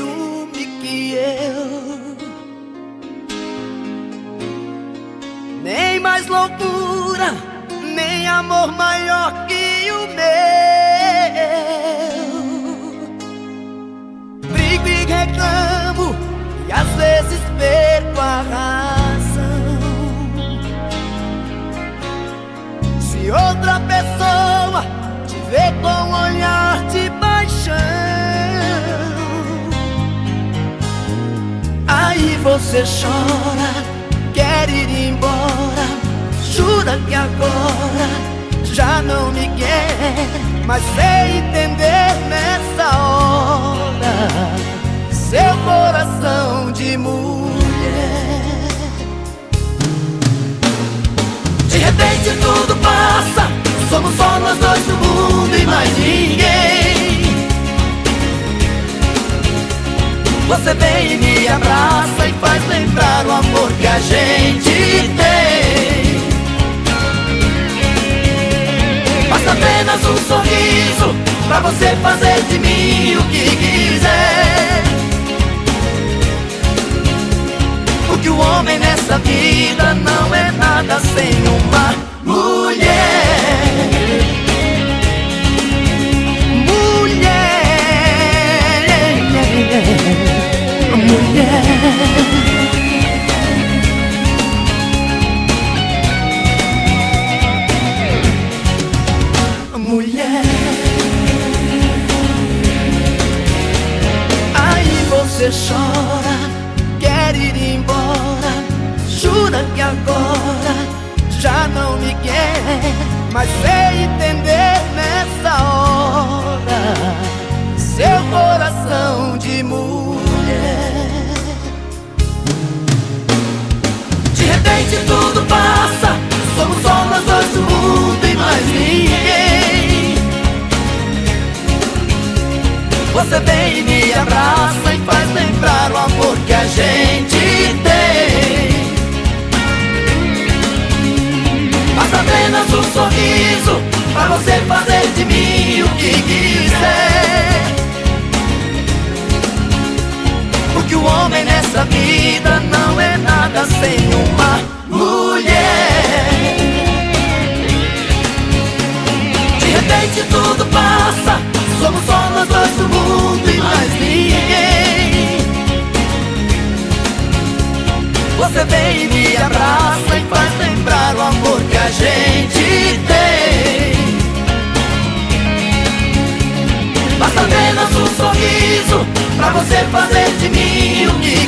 ciúme que eu. Nem mais loucura, nem amor maior que o meu. Brigo e reclamo, e às vezes perco a razão. Se outra pessoa te vê com olhar você chora, quer ir embora jura que agora já não me quer, mas sei entender nessa hora seu coração de mulher. De repente tudo passa, somos só nós dois no mundo e mais ninguém. Você vem e me abraça faz lembrar o amor que a gente tem. apenas um sorriso Pra você fazer de mim o chora, quer ir embora, jura que agora já não me quer, mas sei entender nessa hora seu coração de mulher. De repente tudo Você vem e me abraça e faz lembrar o amor que a gente tem. Basta apenas um sorriso pra você fazer de mim o que quiser Você vem e me abraça e faz lembrar o amor que a gente tem. Basta apenas um sorriso pra você fazer de mim o que